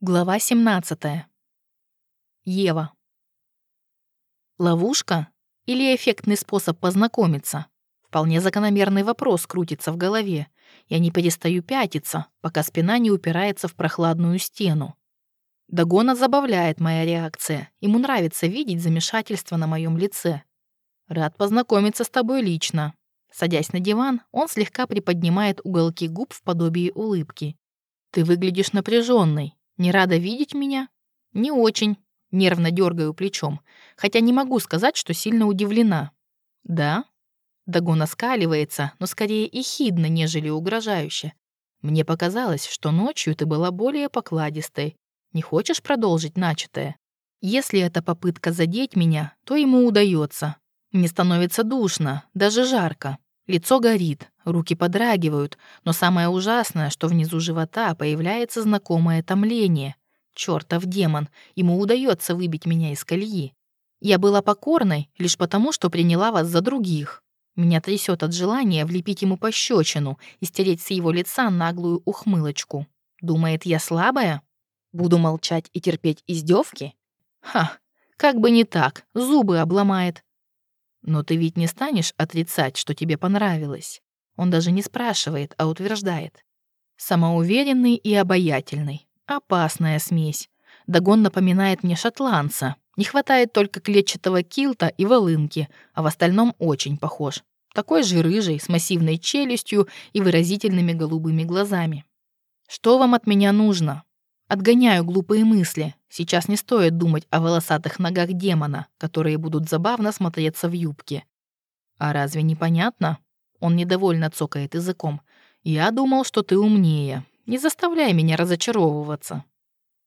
Глава 17. Ева. Ловушка или эффектный способ познакомиться? Вполне закономерный вопрос крутится в голове. Я не перестаю пятиться, пока спина не упирается в прохладную стену. Дагона забавляет моя реакция. Ему нравится видеть замешательство на моем лице. Рад познакомиться с тобой лично. Садясь на диван, он слегка приподнимает уголки губ в подобии улыбки. Ты выглядишь напряженной. Не рада видеть меня? Не очень. Нервно дергаю плечом, хотя не могу сказать, что сильно удивлена. Да? Дагон оскаливается, но скорее ехидно, нежели угрожающе. Мне показалось, что ночью ты была более покладистой. Не хочешь продолжить начатое? Если это попытка задеть меня, то ему удается. Мне становится душно, даже жарко. Лицо горит, руки подрагивают, но самое ужасное, что внизу живота появляется знакомое томление. Чёртов демон, ему удается выбить меня из колеи. Я была покорной лишь потому, что приняла вас за других. Меня трясет от желания влепить ему пощечину и стереть с его лица наглую ухмылочку. Думает, я слабая? Буду молчать и терпеть издевки? Ха, как бы не так, зубы обломает. Но ты ведь не станешь отрицать, что тебе понравилось. Он даже не спрашивает, а утверждает. Самоуверенный и обаятельный. Опасная смесь. Дагон напоминает мне шотландца. Не хватает только клетчатого килта и волынки, а в остальном очень похож. Такой же рыжий, с массивной челюстью и выразительными голубыми глазами. «Что вам от меня нужно?» Отгоняю глупые мысли. Сейчас не стоит думать о волосатых ногах демона, которые будут забавно смотреться в юбке. А разве не понятно? Он недовольно цокает языком. Я думал, что ты умнее. Не заставляй меня разочаровываться.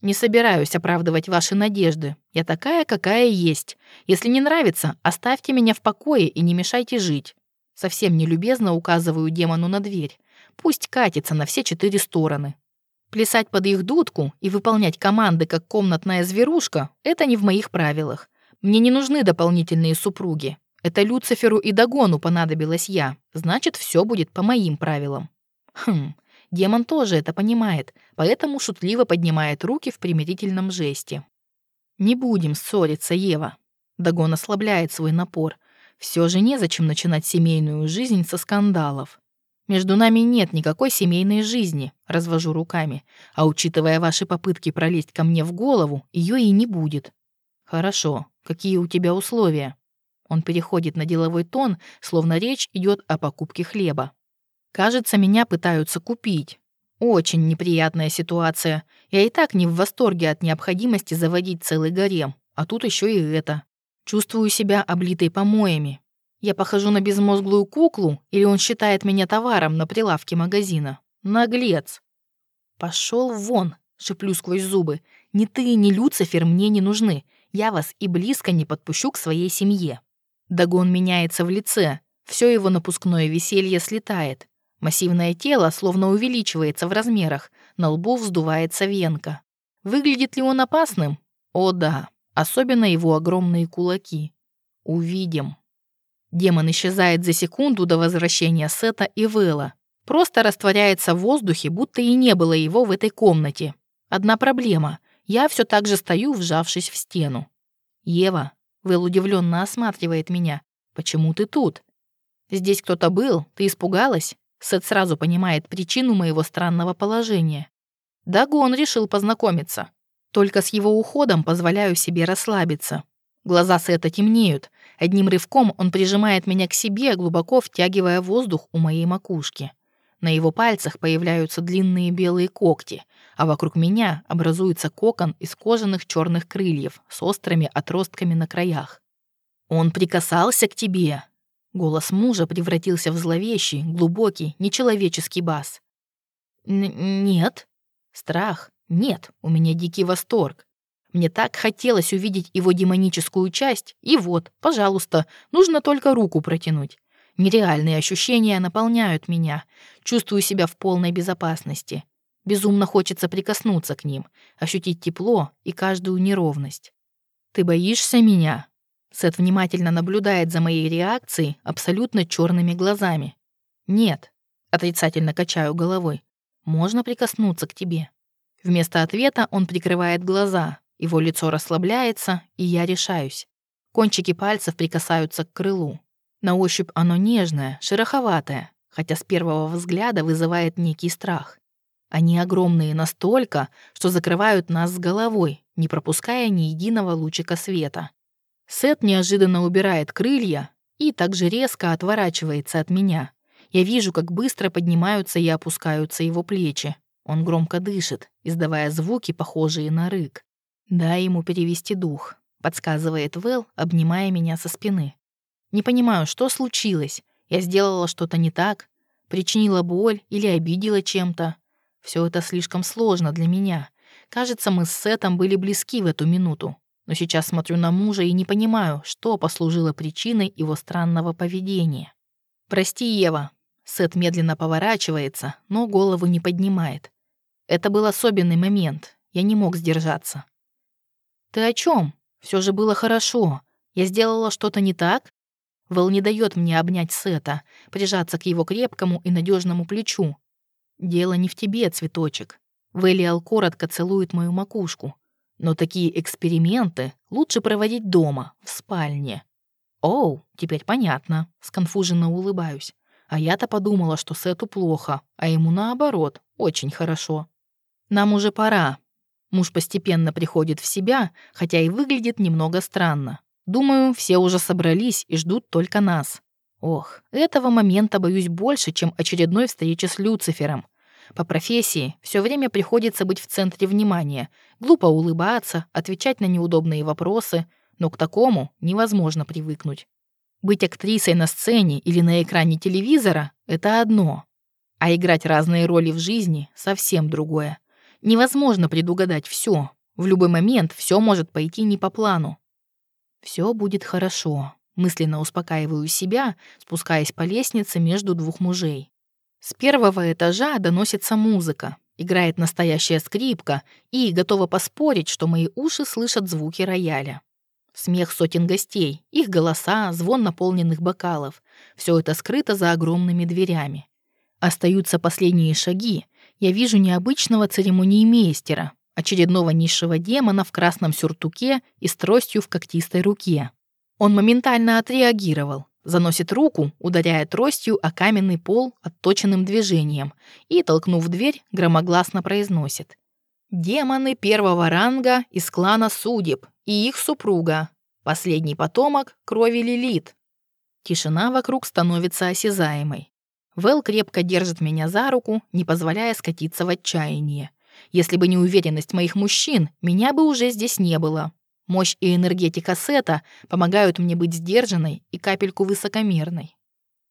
Не собираюсь оправдывать ваши надежды. Я такая, какая есть. Если не нравится, оставьте меня в покое и не мешайте жить. Совсем нелюбезно указываю демону на дверь. Пусть катится на все четыре стороны. Плясать под их дудку и выполнять команды как комнатная зверушка — это не в моих правилах. Мне не нужны дополнительные супруги. Это Люциферу и Дагону понадобилась я. Значит, все будет по моим правилам. Хм, демон тоже это понимает, поэтому шутливо поднимает руки в примирительном жесте. Не будем ссориться, Ева. Дагон ослабляет свой напор. Все же незачем начинать семейную жизнь со скандалов. Между нами нет никакой семейной жизни, развожу руками. А учитывая ваши попытки пролезть ко мне в голову, ее и не будет. Хорошо. Какие у тебя условия? Он переходит на деловой тон, словно речь идет о покупке хлеба. Кажется, меня пытаются купить. Очень неприятная ситуация. Я и так не в восторге от необходимости заводить целый гарем, а тут еще и это. Чувствую себя облитой помоями, я похожу на безмозглую куклу, или он считает меня товаром на прилавке магазина? Наглец. Пошел вон, шеплю сквозь зубы. Ни ты, ни Люцифер мне не нужны. Я вас и близко не подпущу к своей семье. Дагон меняется в лице. Все его напускное веселье слетает. Массивное тело словно увеличивается в размерах. На лбу вздувается венка. Выглядит ли он опасным? О да, особенно его огромные кулаки. Увидим. Демон исчезает за секунду до возвращения Сета и Вэлла. Просто растворяется в воздухе, будто и не было его в этой комнате. Одна проблема. Я все так же стою, вжавшись в стену. «Ева», — Вэл удивленно осматривает меня, — «почему ты тут?» «Здесь кто-то был? Ты испугалась?» Сет сразу понимает причину моего странного положения. Дагон решил познакомиться. Только с его уходом позволяю себе расслабиться. Глаза Сета темнеют. Одним рывком он прижимает меня к себе, глубоко втягивая воздух у моей макушки. На его пальцах появляются длинные белые когти, а вокруг меня образуется кокон из кожаных черных крыльев с острыми отростками на краях. «Он прикасался к тебе!» Голос мужа превратился в зловещий, глубокий, нечеловеческий бас. «Нет». Страх. Нет, у меня дикий восторг. Мне так хотелось увидеть его демоническую часть, и вот, пожалуйста, нужно только руку протянуть. Нереальные ощущения наполняют меня. Чувствую себя в полной безопасности. Безумно хочется прикоснуться к ним, ощутить тепло и каждую неровность. «Ты боишься меня?» Сет внимательно наблюдает за моей реакцией абсолютно черными глазами. «Нет», — отрицательно качаю головой, — «можно прикоснуться к тебе». Вместо ответа он прикрывает глаза, его лицо расслабляется, и я решаюсь. Кончики пальцев прикасаются к крылу. На ощупь оно нежное, шероховатое, хотя с первого взгляда вызывает некий страх. Они огромные настолько, что закрывают нас с головой, не пропуская ни единого лучика света. Сет неожиданно убирает крылья и также резко отворачивается от меня. Я вижу, как быстро поднимаются и опускаются его плечи. Он громко дышит, издавая звуки, похожие на рык. «Дай ему перевести дух», — подсказывает Вэл, обнимая меня со спины. «Не понимаю, что случилось. Я сделала что-то не так, причинила боль или обидела чем-то. Все это слишком сложно для меня. Кажется, мы с Сетом были близки в эту минуту. Но сейчас смотрю на мужа и не понимаю, что послужило причиной его странного поведения. «Прости, Ева». Сет медленно поворачивается, но голову не поднимает. Это был особенный момент. Я не мог сдержаться. «Ты о чем? Все же было хорошо. Я сделала что-то не так?» Вэл не дает мне обнять Сета, прижаться к его крепкому и надежному плечу, Дело не в тебе, цветочек. Велиал коротко целует мою макушку. Но такие эксперименты лучше проводить дома, в спальне. Оу, теперь понятно. Сконфуженно улыбаюсь. А я-то подумала, что Сету плохо, а ему наоборот, очень хорошо. Нам уже пора. Муж постепенно приходит в себя, хотя и выглядит немного странно. Думаю, все уже собрались и ждут только нас. Ох, этого момента боюсь больше, чем очередной встречи с Люцифером. По профессии все время приходится быть в центре внимания, глупо улыбаться, отвечать на неудобные вопросы, но к такому невозможно привыкнуть. Быть актрисой на сцене или на экране телевизора — это одно, а играть разные роли в жизни — совсем другое. Невозможно предугадать все. В любой момент все может пойти не по плану. Все будет хорошо. Мысленно успокаиваю себя, спускаясь по лестнице между двух мужей. С первого этажа доносится музыка, играет настоящая скрипка и готова поспорить, что мои уши слышат звуки рояля. Смех сотен гостей, их голоса, звон наполненных бокалов — все это скрыто за огромными дверями. Остаются последние шаги. Я вижу необычного церемониймейстера, очередного низшего демона в красном сюртуке и с тростью в когтистой руке. Он моментально отреагировал, заносит руку, ударяя тростью о каменный пол отточенным движением и, толкнув дверь, громогласно произносит. «Демоны первого ранга из клана судеб и их супруга, последний потомок крови Лилит». Тишина вокруг становится осязаемой. Вэл крепко держит меня за руку, не позволяя скатиться в отчаяние. Если бы не уверенность моих мужчин, меня бы уже здесь не было. Мощь и энергетика сета помогают мне быть сдержанной и капельку высокомерной.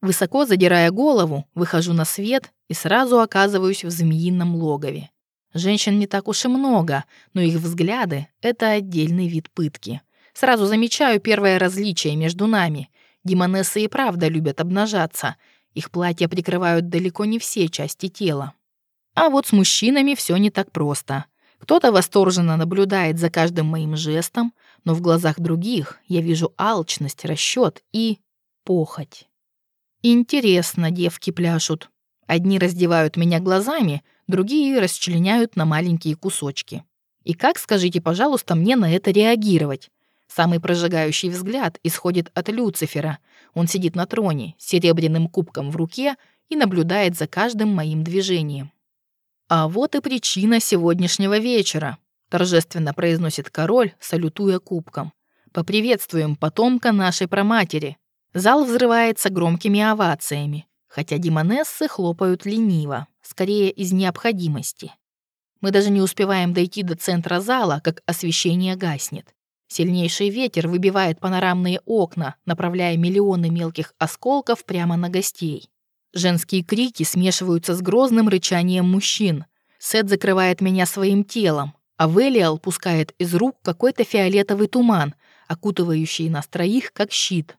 Высоко задирая голову, выхожу на свет и сразу оказываюсь в змеином логове. Женщин не так уж и много, но их взгляды — это отдельный вид пытки. Сразу замечаю первое различие между нами. Демонессы и правда любят обнажаться. Их платья прикрывают далеко не все части тела. А вот с мужчинами все не так просто — кто-то восторженно наблюдает за каждым моим жестом, но в глазах других я вижу алчность, расчет и похоть. Интересно, девки пляшут. Одни раздевают меня глазами, другие расчленяют на маленькие кусочки. И как, скажите, пожалуйста, мне на это реагировать? Самый прожигающий взгляд исходит от Люцифера. Он сидит на троне с серебряным кубком в руке и наблюдает за каждым моим движением. «А вот и причина сегодняшнего вечера», — торжественно произносит король, салютуя кубком. «Поприветствуем потомка нашей проматери». Зал взрывается громкими овациями, хотя демонессы хлопают лениво, скорее из необходимости. Мы даже не успеваем дойти до центра зала, как освещение гаснет. Сильнейший ветер выбивает панорамные окна, направляя миллионы мелких осколков прямо на гостей. Женские крики смешиваются с грозным рычанием мужчин. Сет закрывает меня своим телом, а Велиал пускает из рук какой-то фиолетовый туман, окутывающий нас троих, как щит.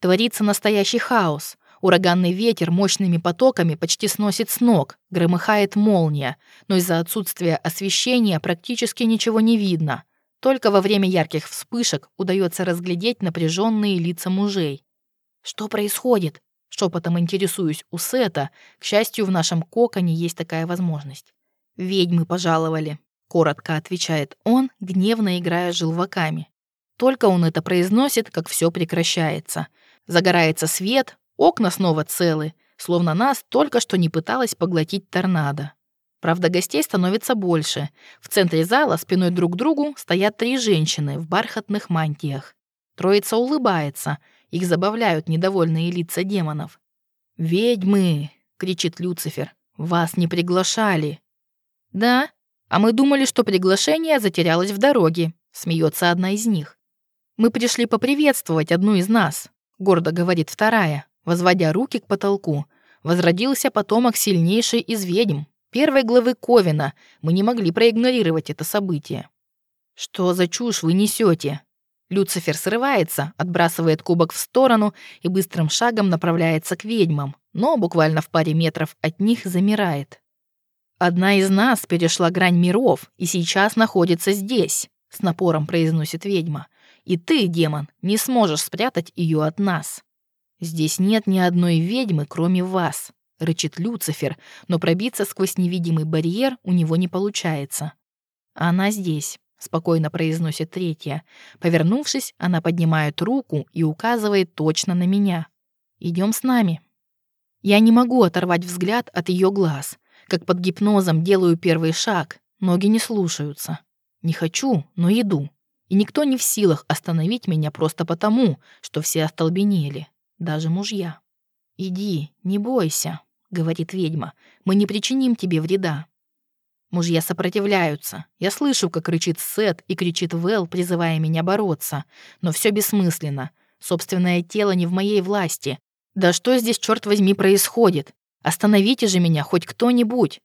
Творится настоящий хаос. Ураганный ветер мощными потоками почти сносит с ног, громыхает молния, но из-за отсутствия освещения практически ничего не видно. Только во время ярких вспышек удается разглядеть напряженные лица мужей. «Что происходит?» Шепотом интересуюсь у Сета. К счастью, в нашем коконе есть такая возможность. «Ведьмы пожаловали», — коротко отвечает он, гневно играя желваками. Только он это произносит, как все прекращается. Загорается свет, окна снова целы, словно нас только что не пыталась поглотить торнадо. Правда, гостей становится больше. В центре зала спиной друг к другу стоят три женщины в бархатных мантиях. Троица улыбается, их забавляют недовольные лица демонов. «Ведьмы!» — кричит Люцифер. «Вас не приглашали!» «Да, а мы думали, что приглашение затерялось в дороге», — смеется одна из них. «Мы пришли поприветствовать одну из нас», — гордо говорит вторая, возводя руки к потолку. «Возродился потомок сильнейший из ведьм, первой главы Ковина. Мы не могли проигнорировать это событие». «Что за чушь вы несете? Люцифер срывается, отбрасывает кубок в сторону и быстрым шагом направляется к ведьмам, но буквально в паре метров от них замирает. «Одна из нас перешла грань миров и сейчас находится здесь», — с напором произносит ведьма. «И ты, демон, не сможешь спрятать ее от нас. Здесь нет ни одной ведьмы, кроме вас», — рычит Люцифер, но пробиться сквозь невидимый барьер у него не получается. «Она здесь спокойно произносит третья. Повернувшись, она поднимает руку и указывает точно на меня. Идем с нами. Я не могу оторвать взгляд от ее глаз. Как под гипнозом делаю первый шаг, ноги не слушаются. Не хочу, но иду. И никто не в силах остановить меня просто потому, что все остолбенели, даже мужья. «Иди, не бойся», — говорит ведьма, — «мы не причиним тебе вреда». Мужья сопротивляются. Я слышу, как кричит Сет и кричит Вэл, призывая меня бороться. Но все бессмысленно. Собственное тело не в моей власти. Да что здесь, черт возьми, происходит? Остановите же меня хоть кто-нибудь.